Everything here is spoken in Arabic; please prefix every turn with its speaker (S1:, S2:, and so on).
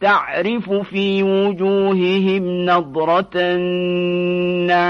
S1: تعرف في وجوههم نظرة النعيم.